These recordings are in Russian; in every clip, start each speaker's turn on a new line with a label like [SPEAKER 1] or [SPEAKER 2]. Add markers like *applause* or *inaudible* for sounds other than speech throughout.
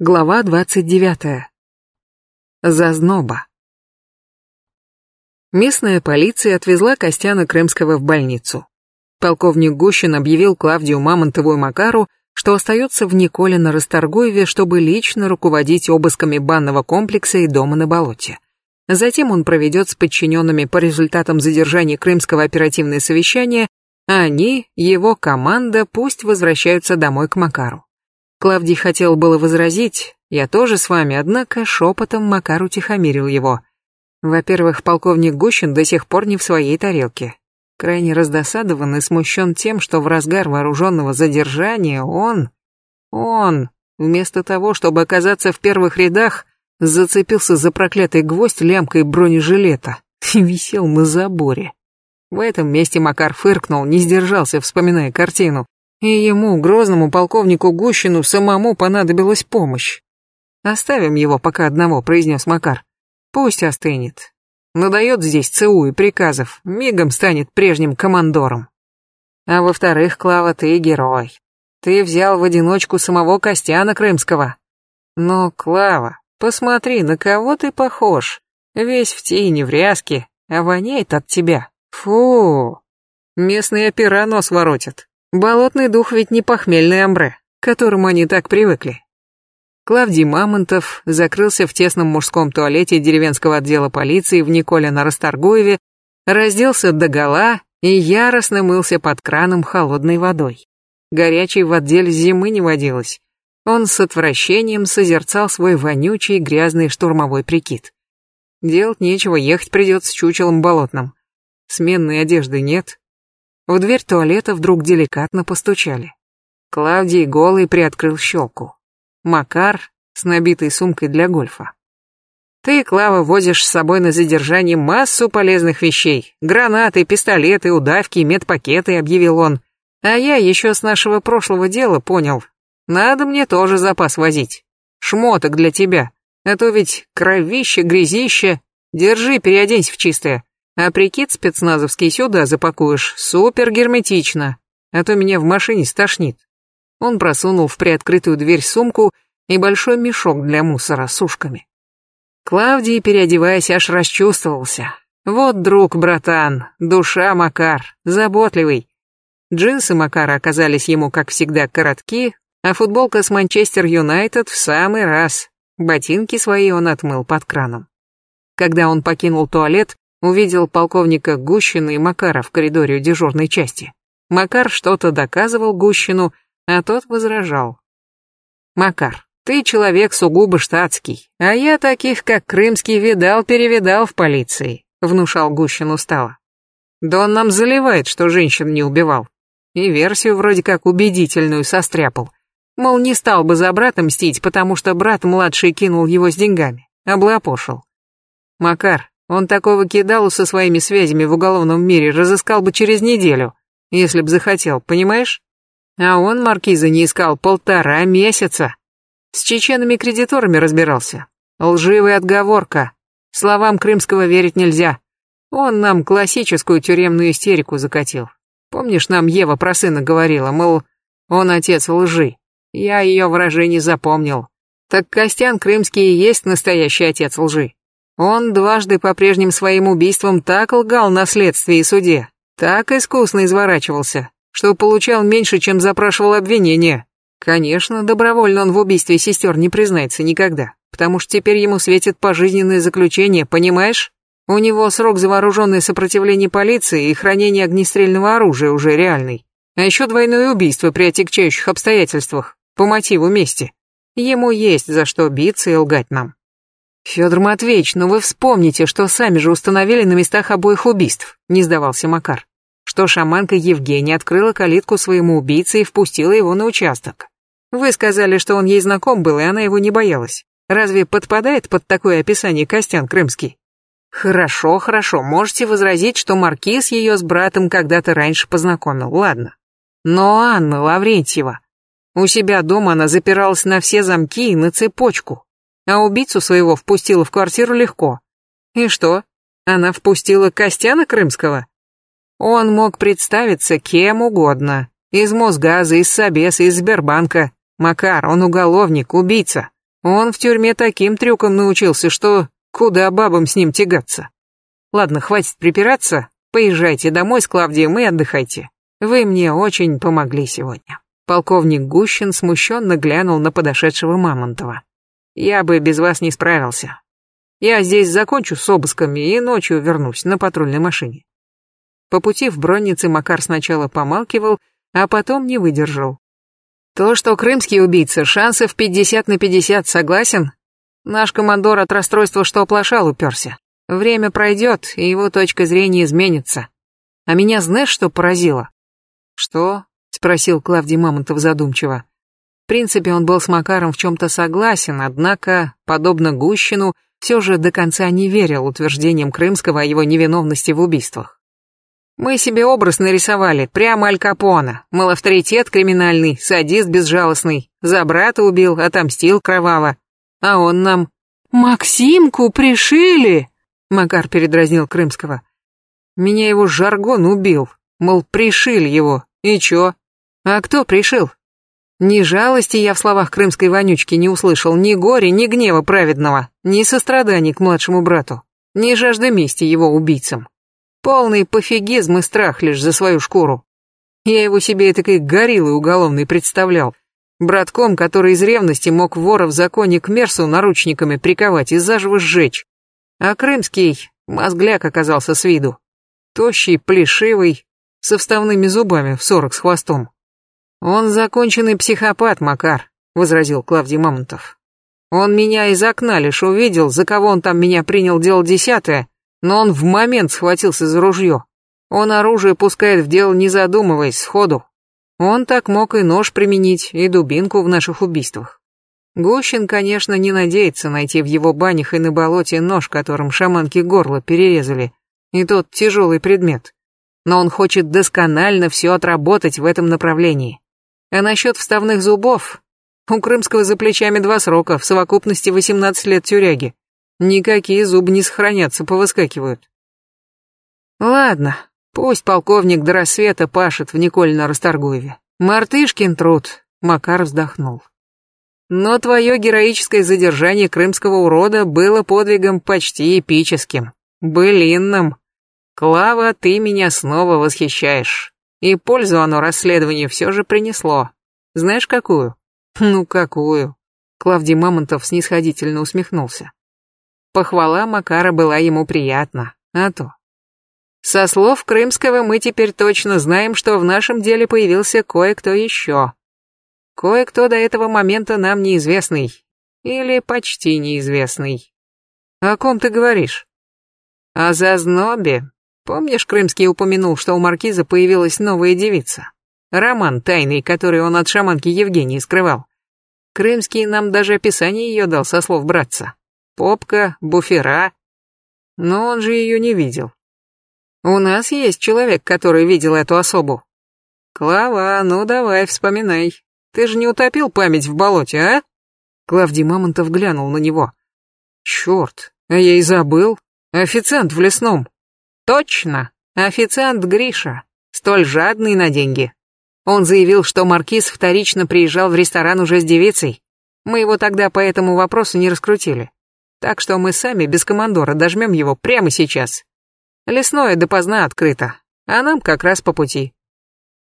[SPEAKER 1] Глава 29. Зазноба. Местная полиция отвезла Костяна Крымского в больницу. Полковник Гущин объявил Клавдию Мамонтову и Макару, что остается в Николе на Расторгуеве, чтобы лично руководить обысками банного комплекса и дома на болоте. Затем он проведет с подчиненными по результатам задержания Крымского оперативное совещание, а они, его команда, пусть возвращаются домой к Макару. Клавдий хотел было возразить, я тоже с вами, однако шепотом Макар утихомирил его. Во-первых, полковник Гущин до сих пор не в своей тарелке. Крайне раздосадован и смущен тем, что в разгар вооруженного задержания он... Он, вместо того, чтобы оказаться в первых рядах, зацепился за проклятый гвоздь лямкой бронежилета и висел на заборе. В этом месте Макар фыркнул, не сдержался, вспоминая картину. И ему, грозному полковнику Гущину, самому понадобилась помощь. «Оставим его пока одного», — произнес Макар. «Пусть остынет. Надает здесь ЦУ и приказов, мигом станет прежним командором. А во-вторых, Клава, ты герой. Ты взял в одиночку самого Костяна Крымского. Но, Клава, посмотри, на кого ты похож. Весь в тени, в ряске, а воняет от тебя. Фу, местные опера нос воротят. Болотный дух ведь не похмельный амбре, к которому они так привыкли. Клавдий Мамонтов закрылся в тесном мужском туалете деревенского отдела полиции в Николе на Расторгуеве, разделся догола и яростно мылся под краном холодной водой. Горячей в отделе зимы не водилось. Он с отвращением созерцал свой вонючий грязный штурмовой прикид. Делать нечего, ехать придется с чучелом болотным. Сменной одежды нет, в дверь туалета вдруг деликатно постучали. Клавдий голый приоткрыл щелку. Макар с набитой сумкой для гольфа. Ты, Клава, возишь с собой на задержание массу полезных вещей. Гранаты, пистолеты, удавки, медпакеты, объявил он. А я еще с нашего прошлого дела понял. Надо мне тоже запас возить. Шмоток для тебя. А то ведь кровище, грязище. Держи, переоденься в чистое. А прикид спецназовский сюда запакуешь супер герметично, а то меня в машине стошнит. Он просунул в приоткрытую дверь сумку и большой мешок для мусора с ушками. Клавдий, переодеваясь, аж расчувствовался. Вот друг, братан, душа Макар, заботливый. Джинсы Макара оказались ему, как всегда, коротки, а футболка с Манчестер Юнайтед в самый раз. Ботинки свои он отмыл под краном. Когда он покинул туалет, увидел полковника Гущина и Макара в коридоре дежурной части. Макар что-то доказывал Гущину, а тот возражал. «Макар, ты человек сугубо штатский, а я таких, как Крымский, видал-перевидал в полиции», — внушал Гущин устало. «Да он нам заливает, что женщин не убивал. И версию вроде как убедительную состряпал. Мол, не стал бы за брата мстить, потому что брат младший кинул его с деньгами, облапошил. Макар, он такого кидалу со своими связями в уголовном мире разыскал бы через неделю, если б захотел, понимаешь? А он маркиза не искал полтора месяца. С чеченами-кредиторами разбирался. Лживая отговорка. Словам Крымского верить нельзя. Он нам классическую тюремную истерику закатил. Помнишь, нам Ева про сына говорила, мол, он отец лжи. Я ее выражение запомнил. Так Костян Крымский и есть настоящий отец лжи. Он дважды по прежним своим убийствам так лгал на следствии и суде, так искусно изворачивался, что получал меньше, чем запрашивал обвинение. Конечно, добровольно он в убийстве сестер не признается никогда, потому что теперь ему светит пожизненное заключение, понимаешь? У него срок за вооруженное сопротивление полиции и хранение огнестрельного оружия уже реальный. А еще двойное убийство при отягчающих обстоятельствах, по мотиву мести. Ему есть за что биться и лгать нам. «Федор Матвеевич, ну вы вспомните, что сами же установили на местах обоих убийств», — не сдавался Макар. Что шаманка Евгения открыла калитку своему убийце и впустила его на участок. Вы сказали, что он ей знаком был, и она его не боялась. Разве подпадает под такое описание Костян Крымский? Хорошо, хорошо, можете возразить, что Маркиз ее с братом когда-то раньше познакомил, ладно. Но Анна Лаврентьева... У себя дома она запиралась на все замки и на цепочку а убийцу своего впустила в квартиру легко. И что? Она впустила Костяна Крымского? Он мог представиться кем угодно. Из Мосгаза, из Собеса, из Сбербанка. Макар, он уголовник, убийца. Он в тюрьме таким трюком научился, что куда бабам с ним тягаться. Ладно, хватит припираться, поезжайте домой с Клавдием и отдыхайте. Вы мне очень помогли сегодня. Полковник Гущин смущенно глянул на подошедшего Мамонтова. Я бы без вас не справился. Я здесь закончу с обысками и ночью вернусь на патрульной машине. По пути в броннице Макар сначала помалкивал, а потом не выдержал. То, что крымский убийца, шансов 50 на 50, согласен? Наш командор от расстройства что оплошал уперся. Время пройдет, и его точка зрения изменится. А меня знаешь, что поразило? Что? Спросил Клавдий Мамонтов задумчиво. Принципе, он был с Макаром в чем-то согласен, однако, подобно Гущину, все же до конца не верил утверждениям Крымского о его невиновности в убийствах. Мы себе образ нарисовали, прямо Аль Капона. Мол, авторитет криминальный, садист безжалостный. За брата убил, отомстил кроваво. А он нам... «Максимку пришили!» Макар передразнил Крымского. Меня его жаргон убил. Мол, пришили его. И чё? А кто пришил? Ни жалости я в словах крымской вонючки не услышал, ни горя, ни гнева праведного, ни сострадания к младшему брату, ни жажды мести его убийцам. Полный пофигизм и страх лишь за свою шкуру. Я его себе этакой гориллой уголовной представлял. Братком, который из ревности мог вора в законе к Мерсу наручниками приковать и заживо сжечь. А крымский мозгляк оказался с виду. Тощий, плешивый, со вставными зубами в сорок с хвостом. «Он законченный психопат, Макар», — возразил Клавдий Мамонтов. «Он меня из окна лишь увидел, за кого он там меня принял делать десятое, но он в момент схватился за ружье. Он оружие пускает в дело не задумываясь, сходу. Он так мог и нож применить, и дубинку в наших убийствах. Гущин, конечно, не надеется найти в его банях и на болоте нож, которым шаманки горло перерезали, и тот тяжелый предмет. Но он хочет досконально все отработать в этом направлении. А насчет вставных зубов, у Крымского за плечами два срока, в совокупности 18 лет тюряги. Никакие зубы не сохранятся, повыскакивают. Ладно, пусть полковник до рассвета пашет в Никольно-Расторгуеве. Мартышкин труд, Макар вздохнул. Но твое героическое задержание крымского урода было подвигом почти эпическим, былинным. Клава, ты меня снова восхищаешь. И пользу оно расследованию все же принесло. Знаешь, какую? *laughs* Ну, какую? Клавдий Мамонтов снисходительно усмехнулся. Похвала Макара была ему приятна, а то. Со слов Крымского мы теперь точно знаем, что в нашем деле появился кое-кто еще. Кое-кто до этого момента нам неизвестный. Или почти неизвестный. О ком ты говоришь? О Зазнобе. Помнишь, Крымский упомянул, что у Маркиза появилась новая девица? Роман тайный, который он от шаманки Евгении скрывал. Крымский нам даже описание ее дал со слов братца попка, буфера. Но он же ее не видел. У нас есть человек, который видел эту особу. Клава, ну давай, вспоминай. Ты же не утопил память в болоте, а? Клавдий Мамонтов глянул на него. Черт, а я и забыл. Официант в лесном. Точно, официант Гриша, столь жадный на деньги. Он заявил, что маркиз вторично приезжал в ресторан уже с девицей. Мы его тогда по этому вопросу не раскрутили. Так что мы сами без командора дожмем его прямо сейчас. Лесное допоздна открыто, а нам как раз по пути.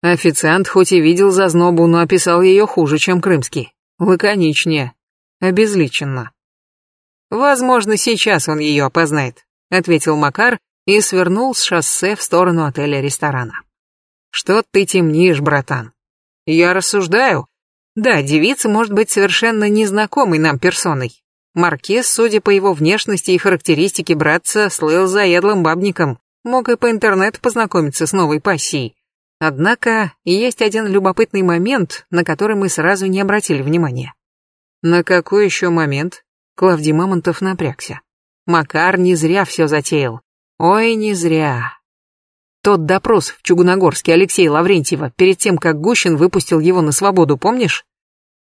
[SPEAKER 1] Официант хоть и видел зазнобу, но описал ее хуже, чем крымский. Лаконичнее, обезличенно. «Возможно, сейчас он ее опознает», — ответил Макар и свернул с шоссе в сторону отеля-ресторана. «Что ты темнишь, братан?» «Я рассуждаю. Да, девица может быть совершенно незнакомой нам персоной, Маркиз, судя по его внешности и характеристике братца, слыл заедлым бабником, мог и по интернету познакомиться с новой пассией. Однако есть один любопытный момент, на который мы сразу не обратили внимания. На какой еще момент? Клавдий Мамонтов напрягся. Макар не зря все затеял. Ой, не зря. Тот допрос в Чугуногорске Алексея Лаврентьева перед тем, как Гущин выпустил его на свободу, помнишь?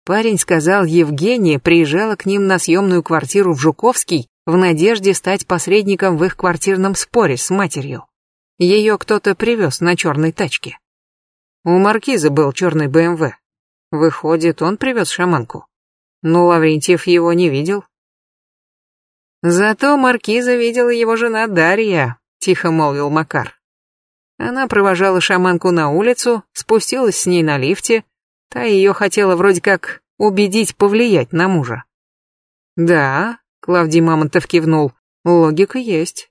[SPEAKER 1] Парень сказал, Евгения приезжала к ним на съемную квартиру в Жуковский в надежде стать посредником в их квартирном споре с матерью. Ее кто-то привез на черной тачке. У маркиза был черный БМВ. Выходит, он привез шаманку. Но Лаврентьев его не видел. Зато маркиза видела его жена Дарья, тихо молвил Макар. Она провожала шаманку на улицу, спустилась с ней на лифте, та ее хотела вроде как убедить повлиять на мужа. Да, Клавдий Мамонтов кивнул, логика есть.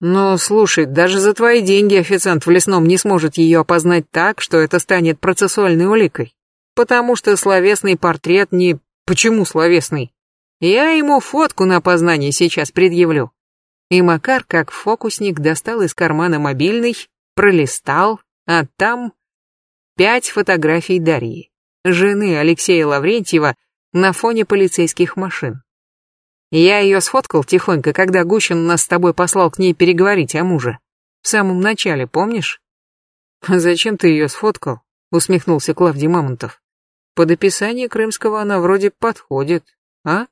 [SPEAKER 1] Но слушай, даже за твои деньги официант в лесном не сможет ее опознать так, что это станет процессуальной уликой. Потому что словесный портрет не... Почему словесный? Я ему фотку на опознание сейчас предъявлю. И Макар, как фокусник, достал из кармана мобильный, пролистал, а там пять фотографий Дарьи, жены Алексея Лаврентьева на фоне полицейских машин. Я ее сфоткал тихонько, когда Гущин нас с тобой послал к ней переговорить о муже. В самом начале, помнишь? *laughs* Зачем ты ее сфоткал? Усмехнулся Клавдий Мамонтов. Под описание крымского она вроде подходит, а?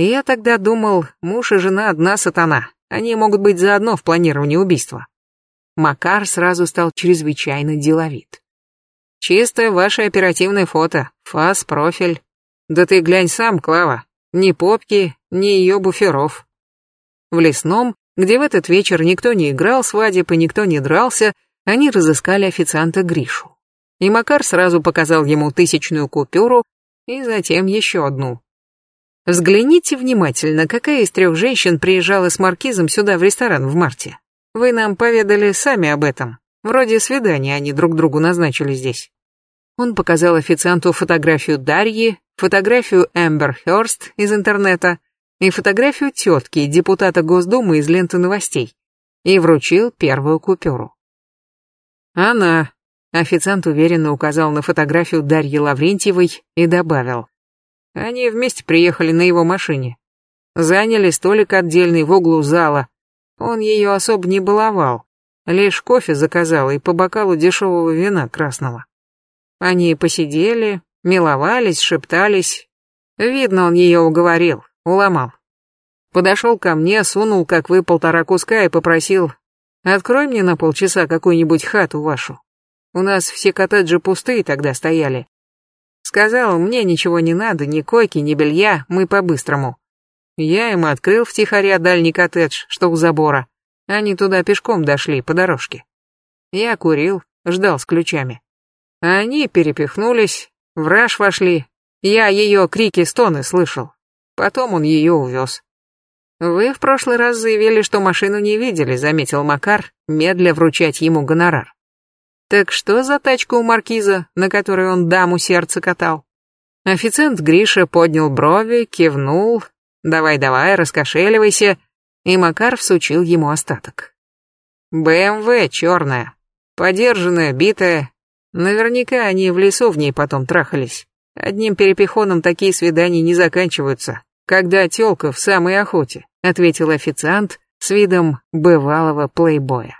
[SPEAKER 1] И я тогда думал, муж и жена одна сатана. Они могут быть заодно в планировании убийства. Макар сразу стал чрезвычайно деловит. Чисто ваше оперативное фото, фас, профиль. Да ты глянь сам, Клава, ни попки, ни ее буферов. В лесном, где в этот вечер никто не играл свадеб и никто не дрался, они разыскали официанта Гришу. И Макар сразу показал ему тысячную купюру и затем еще одну. Взгляните внимательно, какая из трех женщин приезжала с маркизом сюда в ресторан в марте. Вы нам поведали сами об этом. Вроде свидания они друг другу назначили здесь. Он показал официанту фотографию Дарьи, фотографию Эмбер Хёрст из интернета и фотографию тетки, депутата Госдумы из ленты новостей, и вручил первую купюру. «Она», — официант уверенно указал на фотографию Дарьи Лаврентьевой и добавил. «Они вместе приехали на его машине. Заняли столик отдельный в углу зала. Он ее особо не баловал, лишь кофе заказал и по бокалу дешевого вина красного. Они посидели, Миловались, шептались. Видно, он ее уговорил, уломал. Подошел ко мне, сунул, как вы, полтора куска и попросил, открой мне на полчаса какую-нибудь хату вашу. У нас все коттеджи пустые тогда стояли. Сказал, мне ничего не надо, ни койки, ни белья, мы по-быстрому. Я им открыл втихаря дальний коттедж, что у забора. Они туда пешком дошли, по дорожке. Я курил, ждал с ключами. Они перепихнулись, в раж вошли. Я ее крики-стоны слышал. Потом он ее увез. Вы в прошлый раз заявили, что машину не видели, заметил Макар, медля вручать ему гонорар. Так что за тачка у маркиза, на которой он даму сердце катал? Официант Гриша поднял брови, кивнул. Давай-давай, раскошеливайся. И Макар всучил ему остаток. БМВ черная, подержанная, битая, Наверняка они в лесу в ней потом трахались. Одним перепихоном такие свидания не заканчиваются, когда тёлка в самой охоте, ответил официант с видом бывалого плейбоя.